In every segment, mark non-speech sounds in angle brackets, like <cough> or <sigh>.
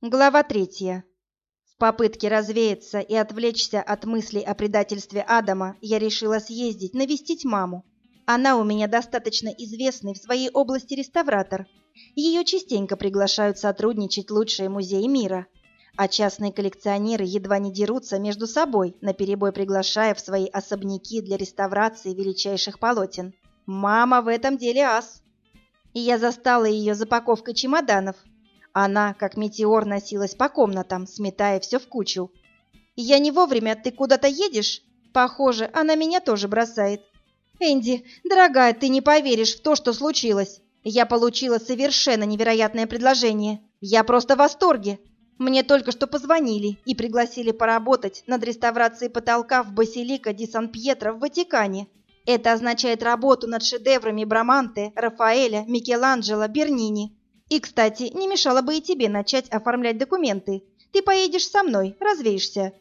Глава третья. В попытке развеяться и отвлечься от мыслей о предательстве Адама, я решила съездить навестить маму. Она у меня достаточно известный в своей области реставратор. Ее частенько приглашают сотрудничать лучшие музеи мира. А частные коллекционеры едва не дерутся между собой, наперебой приглашая в свои особняки для реставрации величайших полотен. Мама в этом деле ас. И я застала ее запаковкой чемоданов, она, как метеор, носилась по комнатам, сметая все в кучу. «Я не вовремя, ты куда-то едешь?» «Похоже, она меня тоже бросает». «Энди, дорогая, ты не поверишь в то, что случилось. Я получила совершенно невероятное предложение. Я просто в восторге. Мне только что позвонили и пригласили поработать над реставрацией потолка в Басилика ди Сан-Пьетро в Ватикане. Это означает работу над шедеврами Браманте, Рафаэля, Микеланджело, Бернини. И, кстати, не мешало бы и тебе начать оформлять документы. Ты поедешь со мной, развеешься.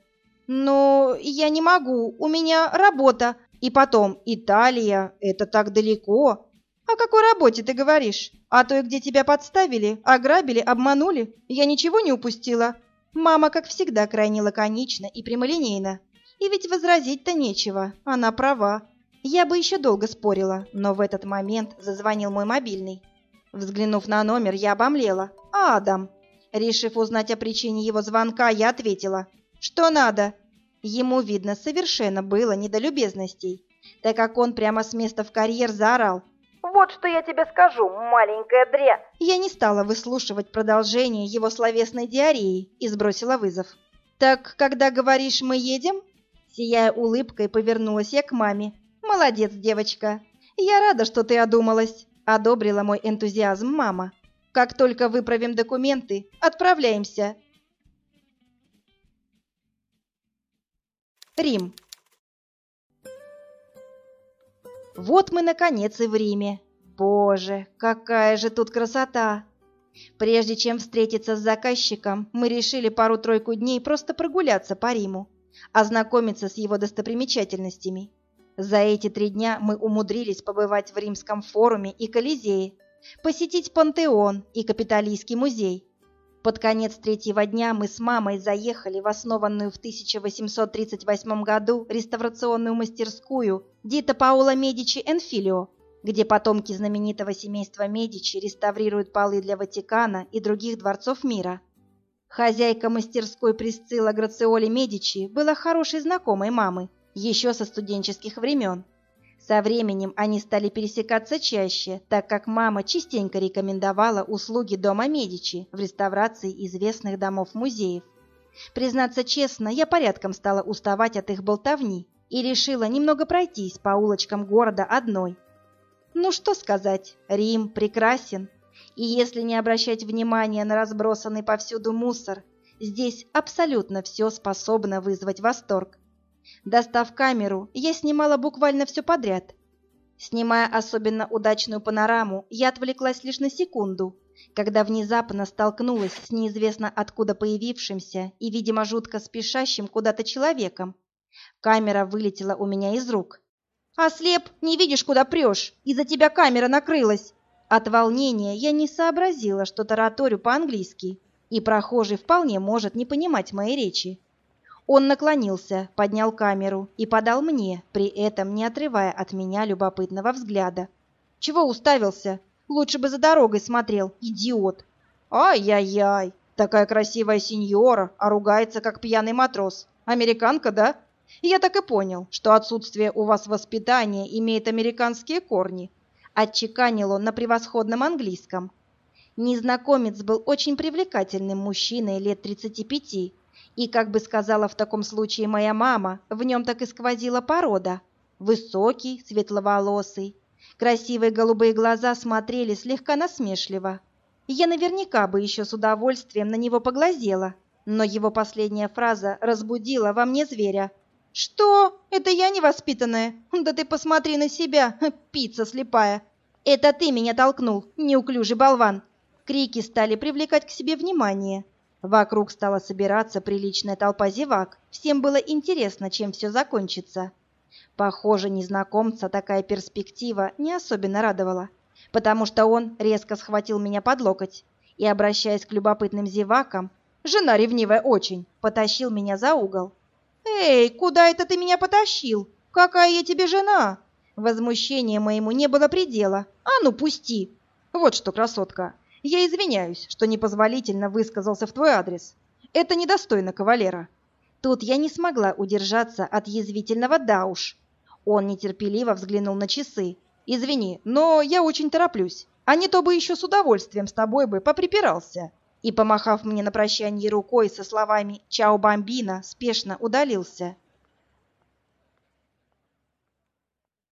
Но я не могу, у меня работа. И потом, Италия, это так далеко. О какой работе ты говоришь? О той, где тебя подставили, ограбили, обманули? Я ничего не упустила. Мама, как всегда, крайне лаконична и прямолинейна. И ведь возразить-то нечего, она права. Я бы еще долго спорила, но в этот момент зазвонил мой мобильный. Взглянув на номер, я обомлела. «Адам!» Решив узнать о причине его звонка, я ответила. «Что надо?» Ему, видно, совершенно было не до любезностей, так как он прямо с места в карьер заорал. «Вот что я тебе скажу, маленькая дрянь!» Я не стала выслушивать продолжение его словесной диареи и сбросила вызов. «Так, когда говоришь, мы едем?» Сияя улыбкой, повернулась я к маме. «Молодец, девочка. Я рада, что ты одумалась. Одобрила мой энтузиазм мама. Как только выправим документы, отправляемся. Рим. Вот мы, наконец, и в Риме. Боже, какая же тут красота! Прежде чем встретиться с заказчиком, мы решили пару-тройку дней просто прогуляться по Риму, ознакомиться с его достопримечательностями. За эти три дня мы умудрились побывать в Римском форуме и Колизее, посетить Пантеон и Капитолийский музей. Под конец третьего дня мы с мамой заехали в основанную в 1838 году реставрационную мастерскую Дита Паоло Медичи Энфилио, где потомки знаменитого семейства Медичи реставрируют полы для Ватикана и других дворцов мира. Хозяйка мастерской Присцилла Грациоли Медичи была хорошей знакомой мамы еще со студенческих времен. Со временем они стали пересекаться чаще, так как мама частенько рекомендовала услуги дома Медичи в реставрации известных домов-музеев. Признаться честно, я порядком стала уставать от их болтовни и решила немного пройтись по улочкам города одной. Ну что сказать, Рим прекрасен, и если не обращать внимания на разбросанный повсюду мусор, здесь абсолютно все способно вызвать восторг. Достав камеру, я снимала буквально все подряд. Снимая особенно удачную панораму, я отвлеклась лишь на секунду, когда внезапно столкнулась с неизвестно откуда появившимся и, видимо, жутко спешащим куда-то человеком. Камера вылетела у меня из рук. «Ослеп, не видишь, куда прешь? Из-за тебя камера накрылась!» От волнения я не сообразила, что тараторю по-английски, и прохожий вполне может не понимать моей речи. Он наклонился, поднял камеру и подал мне, при этом не отрывая от меня любопытного взгляда. «Чего уставился? Лучше бы за дорогой смотрел, идиот!» «Ай-яй-яй! Такая красивая сеньора, а ругается, как пьяный матрос. Американка, да?» «Я так и понял, что отсутствие у вас воспитания имеет американские корни», отчеканил он на превосходном английском. Незнакомец был очень привлекательным мужчиной лет тридцати пяти, и, как бы сказала в таком случае моя мама, в нем так и сквозила порода. Высокий, светловолосый. Красивые голубые глаза смотрели слегка насмешливо. Я наверняка бы еще с удовольствием на него поглазела, но его последняя фраза разбудила во мне зверя. «Что? Это я невоспитанная? Да ты посмотри на себя, <laughs> пицца слепая! Это ты меня толкнул, неуклюжий болван!» Крики стали привлекать к себе внимание. Вокруг стала собираться приличная толпа зевак. Всем было интересно, чем все закончится. Похоже, незнакомца такая перспектива не особенно радовала, потому что он резко схватил меня под локоть и, обращаясь к любопытным зевакам, Жена ревнивая очень, потащил меня за угол. Эй, куда это ты меня потащил? Какая я тебе жена? Возмущение моему не было предела. А ну, пусти. Вот что, красотка, я извиняюсь, что непозволительно высказался в твой адрес. Это недостойно кавалера. Тут я не смогла удержаться от язвительного «да уж». Он нетерпеливо взглянул на часы. «Извини, но я очень тороплюсь, а не то бы еще с удовольствием с тобой бы поприпирался». И, помахав мне на прощание рукой со словами «Чао, бомбина», спешно удалился.